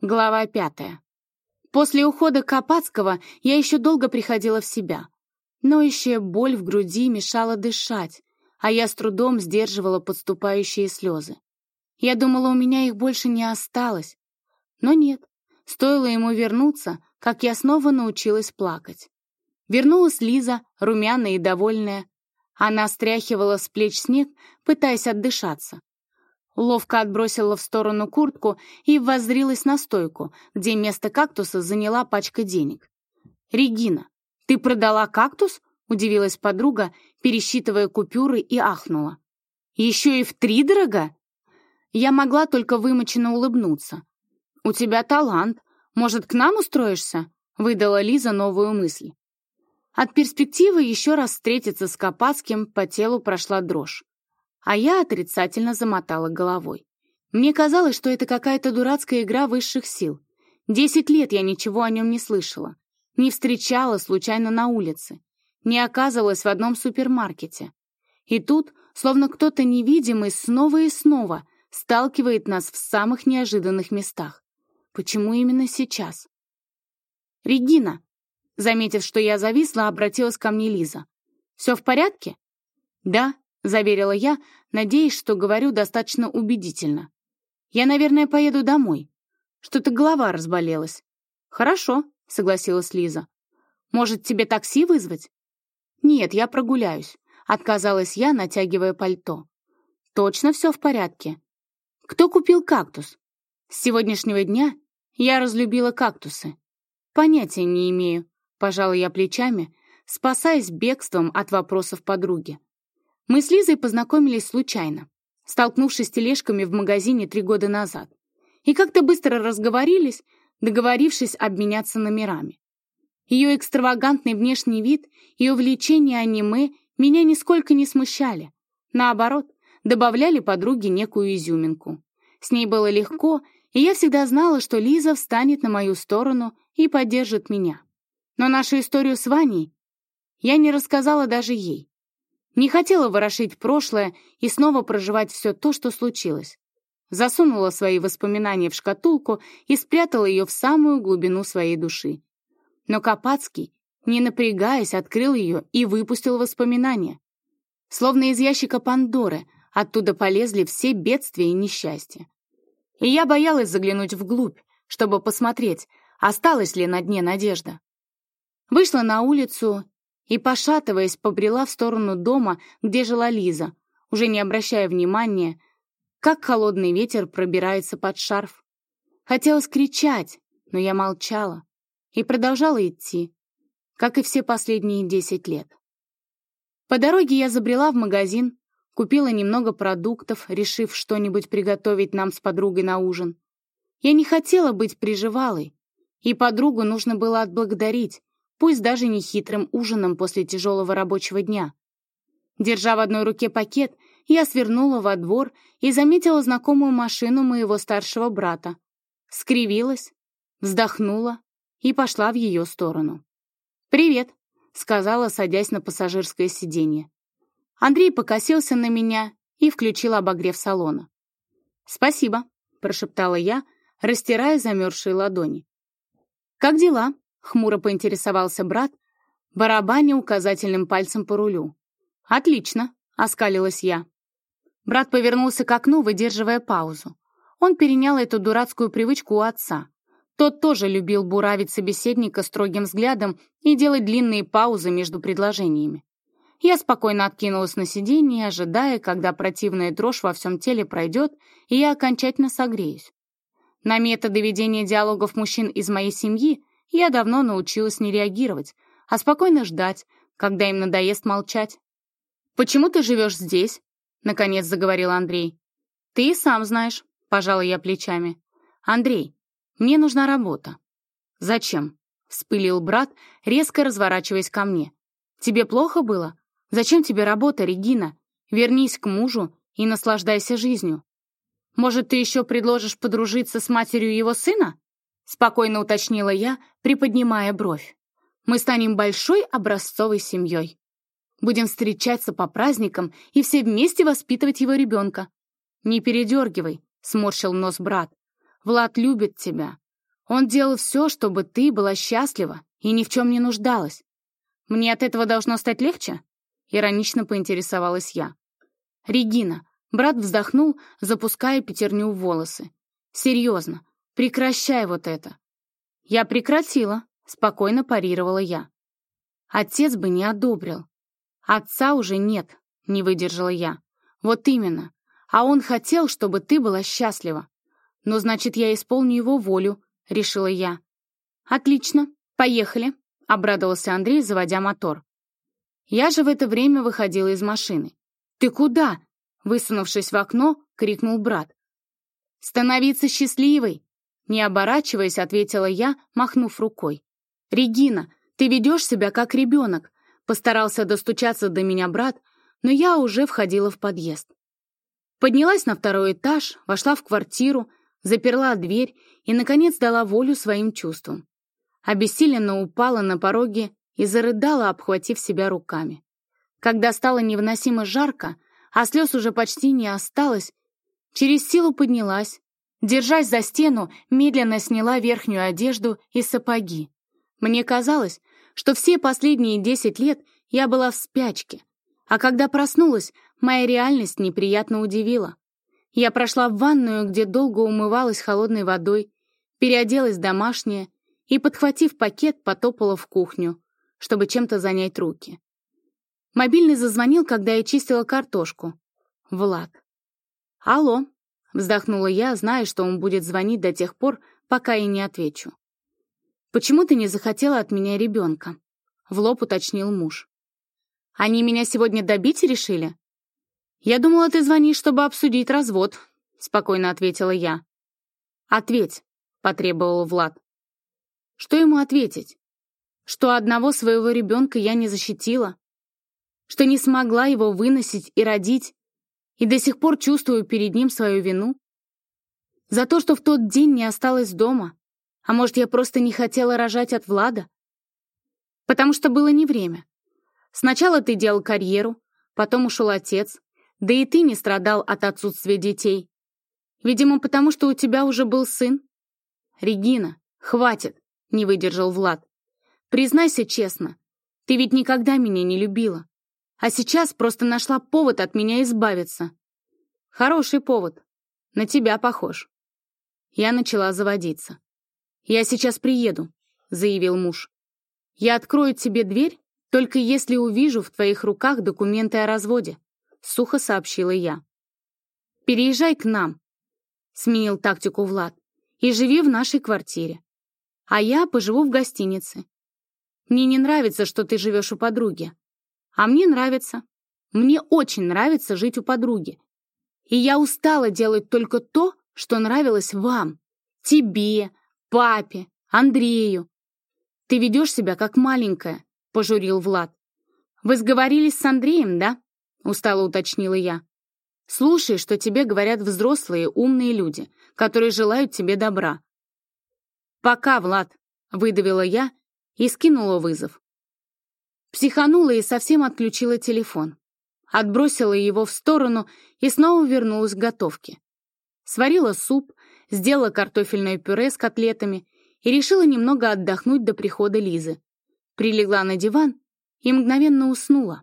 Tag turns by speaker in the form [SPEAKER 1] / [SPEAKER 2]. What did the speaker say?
[SPEAKER 1] Глава пятая. После ухода Капацкого я еще долго приходила в себя. Ноющая боль в груди мешала дышать, а я с трудом сдерживала подступающие слезы. Я думала, у меня их больше не осталось. Но нет, стоило ему вернуться, как я снова научилась плакать. Вернулась Лиза, румяная и довольная. Она стряхивала с плеч снег, пытаясь отдышаться ловко отбросила в сторону куртку и воззрилась на стойку, где место кактуса заняла пачка денег. «Регина, ты продала кактус?» — удивилась подруга, пересчитывая купюры и ахнула. «Еще и в три дорога?» Я могла только вымоченно улыбнуться. «У тебя талант. Может, к нам устроишься?» — выдала Лиза новую мысль. От перспективы еще раз встретиться с Копацким по телу прошла дрожь а я отрицательно замотала головой. Мне казалось, что это какая-то дурацкая игра высших сил. Десять лет я ничего о нем не слышала, не встречала случайно на улице, не оказывалась в одном супермаркете. И тут, словно кто-то невидимый, снова и снова сталкивает нас в самых неожиданных местах. Почему именно сейчас? «Регина», заметив, что я зависла, обратилась ко мне Лиза. «Все в порядке?» «Да», — заверила я, надеясь, что говорю достаточно убедительно. «Я, наверное, поеду домой. Что-то голова разболелась». «Хорошо», — согласилась Лиза. «Может, тебе такси вызвать?» «Нет, я прогуляюсь», — отказалась я, натягивая пальто. «Точно все в порядке?» «Кто купил кактус?» «С сегодняшнего дня я разлюбила кактусы». «Понятия не имею», — пожала я плечами, спасаясь бегством от вопросов подруги. Мы с Лизой познакомились случайно, столкнувшись с тележками в магазине три года назад. И как-то быстро разговорились, договорившись обменяться номерами. Ее экстравагантный внешний вид и увлечение аниме меня нисколько не смущали. Наоборот, добавляли подруге некую изюминку. С ней было легко, и я всегда знала, что Лиза встанет на мою сторону и поддержит меня. Но нашу историю с Ваней я не рассказала даже ей. Не хотела ворошить прошлое и снова проживать все то, что случилось. Засунула свои воспоминания в шкатулку и спрятала ее в самую глубину своей души. Но Капацкий, не напрягаясь, открыл ее и выпустил воспоминания. Словно из ящика Пандоры, оттуда полезли все бедствия и несчастья. И я боялась заглянуть вглубь, чтобы посмотреть, осталась ли на дне надежда. Вышла на улицу и, пошатываясь, побрела в сторону дома, где жила Лиза, уже не обращая внимания, как холодный ветер пробирается под шарф. Хотелось кричать, но я молчала и продолжала идти, как и все последние десять лет. По дороге я забрела в магазин, купила немного продуктов, решив что-нибудь приготовить нам с подругой на ужин. Я не хотела быть приживалой, и подругу нужно было отблагодарить, пусть даже не хитрым ужином после тяжелого рабочего дня. Держа в одной руке пакет, я свернула во двор и заметила знакомую машину моего старшего брата. Скривилась, вздохнула и пошла в ее сторону. «Привет», — сказала, садясь на пассажирское сиденье. Андрей покосился на меня и включил обогрев салона. «Спасибо», — прошептала я, растирая замерзшие ладони. «Как дела?» — хмуро поинтересовался брат, барабаня указательным пальцем по рулю. «Отлично», — оскалилась я. Брат повернулся к окну, выдерживая паузу. Он перенял эту дурацкую привычку у отца. Тот тоже любил буравить собеседника строгим взглядом и делать длинные паузы между предложениями. Я спокойно откинулась на сиденье, ожидая, когда противная дрожь во всем теле пройдет, и я окончательно согреюсь. На методы ведения диалогов мужчин из моей семьи я давно научилась не реагировать, а спокойно ждать, когда им надоест молчать. «Почему ты живешь здесь?» — наконец заговорил Андрей. «Ты и сам знаешь», — пожала я плечами. «Андрей, мне нужна работа». «Зачем?» — вспылил брат, резко разворачиваясь ко мне. «Тебе плохо было? Зачем тебе работа, Регина? Вернись к мужу и наслаждайся жизнью. Может, ты еще предложишь подружиться с матерью его сына?» Спокойно уточнила я, приподнимая бровь. Мы станем большой образцовой семьей. Будем встречаться по праздникам и все вместе воспитывать его ребенка. Не передергивай, сморщил нос брат. Влад любит тебя. Он делал все, чтобы ты была счастлива и ни в чем не нуждалась. Мне от этого должно стать легче?» Иронично поинтересовалась я. «Регина». Брат вздохнул, запуская пятерню в волосы. «Серьезно, прекращай вот это». «Я прекратила», — спокойно парировала я. «Отец бы не одобрил. Отца уже нет», — не выдержала я. «Вот именно. А он хотел, чтобы ты была счастлива. Но значит, я исполню его волю», — решила я. «Отлично, поехали», — обрадовался Андрей, заводя мотор. Я же в это время выходила из машины. «Ты куда?» — высунувшись в окно, крикнул брат. «Становиться счастливой!» Не оборачиваясь, ответила я, махнув рукой. «Регина, ты ведешь себя как ребенок!» Постарался достучаться до меня брат, но я уже входила в подъезд. Поднялась на второй этаж, вошла в квартиру, заперла дверь и, наконец, дала волю своим чувствам. Обессиленно упала на пороге и зарыдала, обхватив себя руками. Когда стало невыносимо жарко, а слез уже почти не осталось, через силу поднялась, держась за стену, медленно сняла верхнюю одежду и сапоги. Мне казалось, что все последние десять лет я была в спячке, а когда проснулась, моя реальность неприятно удивила. Я прошла в ванную, где долго умывалась холодной водой, переоделась домашняя и, подхватив пакет, потопала в кухню, чтобы чем-то занять руки. Мобильный зазвонил, когда я чистила картошку. Влад. «Алло», — вздохнула я, зная, что он будет звонить до тех пор, пока я не отвечу. «Почему ты не захотела от меня ребенка?» — в лоб уточнил муж. «Они меня сегодня добить решили?» «Я думала, ты звонишь, чтобы обсудить развод», — спокойно ответила я. «Ответь», — потребовал Влад. Что ему ответить? Что одного своего ребенка я не защитила, что не смогла его выносить и родить, и до сих пор чувствую перед ним свою вину? За то, что в тот день не осталась дома? А может, я просто не хотела рожать от Влада? Потому что было не время. Сначала ты делал карьеру, потом ушел отец, да и ты не страдал от отсутствия детей. Видимо, потому что у тебя уже был сын. Регина, хватит, не выдержал Влад. Признайся честно, ты ведь никогда меня не любила. А сейчас просто нашла повод от меня избавиться. Хороший повод. На тебя похож. Я начала заводиться. «Я сейчас приеду», — заявил муж. «Я открою тебе дверь, только если увижу в твоих руках документы о разводе», — сухо сообщила я. «Переезжай к нам», — сменил тактику Влад, «и живи в нашей квартире. А я поживу в гостинице. Мне не нравится, что ты живешь у подруги. А мне нравится. Мне очень нравится жить у подруги. И я устала делать только то, что нравилось вам. Тебе, папе, Андрею. Ты ведешь себя как маленькая, пожурил Влад. Вы сговорились с Андреем, да? Устало уточнила я. Слушай, что тебе говорят взрослые, умные люди, которые желают тебе добра. «Пока, Влад», — выдавила я и скинула вызов. Психанула и совсем отключила телефон. Отбросила его в сторону и снова вернулась к готовке. Сварила суп, сделала картофельное пюре с котлетами и решила немного отдохнуть до прихода Лизы. Прилегла на диван и мгновенно уснула.